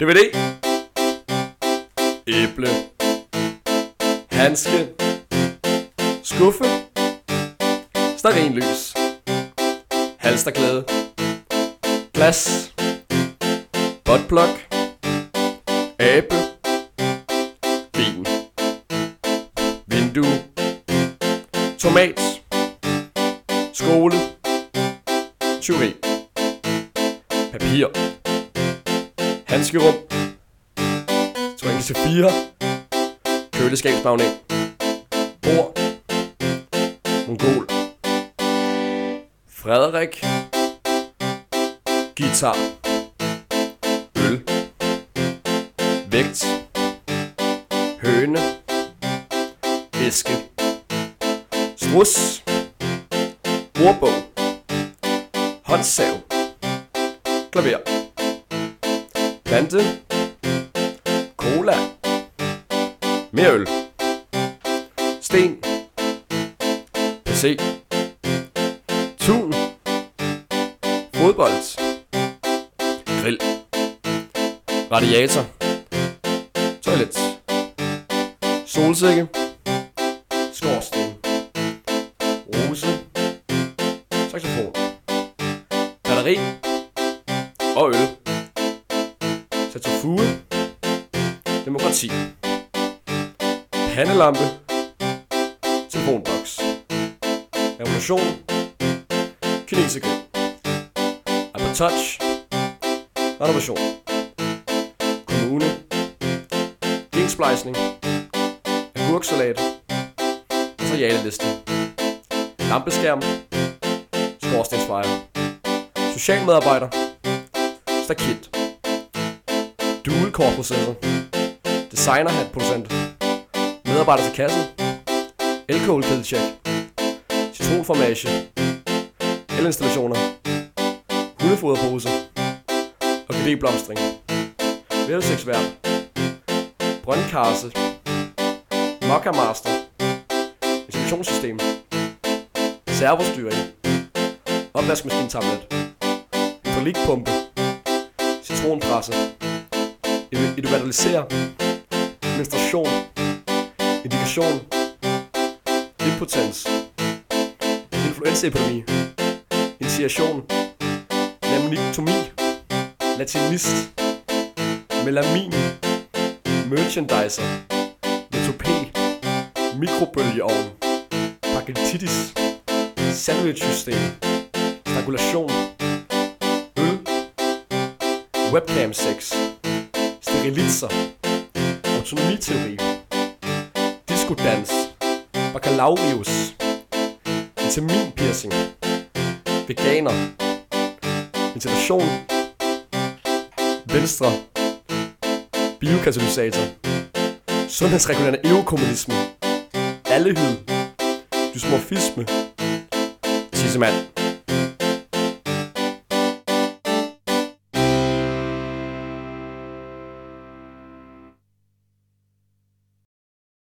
DVD. Æble. Handske. Skuffe. Stearinlys. Halsterklæde. Glas. Botplok. Abe. Vin. Vindue. Tomat. Skole. Tyveri. Papir. Handskerum. Twinkie til 4. Køleskabsmagnet. Bord. Mongol. Frederik. Guitar. Øl. Vægt. Høne. Æske. Strus. Ordbog. Håndsav. Klaver. Plante. Cola. Mere øl. Sten. PC. Tun. Fodbold. Grill. Radiator. Toilet. Solsikke. Skorsten. Rose. Saxofon. Batteri. Og øl. Satofue. Demokrati. Pandelampe. Telefonboks. Revolution. Kineserkrig. Apple Touch. Renovation. Kommune. Gensplejsning. Agurksalat. Materialeliste. Lampeskærm. Skorstensfejre. Socialmedarbejder. Stakit. Dual core processor. Designer hat producent. Medarbejder til kassen. Alkohol check. Citronformage. Elinstallationer. Hundefoderpose. Orkidéblomstring. Vejrudsigtsvært. Brøndkarse. Mokka Master. Installationssystem. Servostyring. Opvaskemaskinetablet. Hydraulikpumpe. Citronpresse. Individualisere. Menstruation. Indikation. Impotens. Influenzaepidemi. Initiation. Lamniktomi. Latinist. Melamin. Merchandiser. Metopé. Mikrobølgeovn. pakketitis, sandwichsystem, Strangulation. Øl. Webcam sex. Sterilitser. Autonomiteori. Diskodans. Baccalaureus. Vitaminpiercing. Veganer. Ventilation. Venstre. Biokatalysator. Sundhedsregulerende evokommunisme. Allehyd. Dysmorfisme. Tissemand.